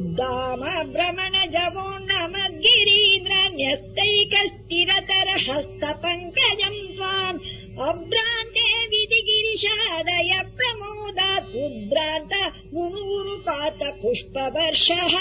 उद्दाम भ्रमण जवोन्नम गिरीन्द्र हस्त पङ्कजम् त्वाम् अभ्रान्ते विधिगिरिशादय प्रमोदात् उद्भ्रान्तपुष्पवर्षः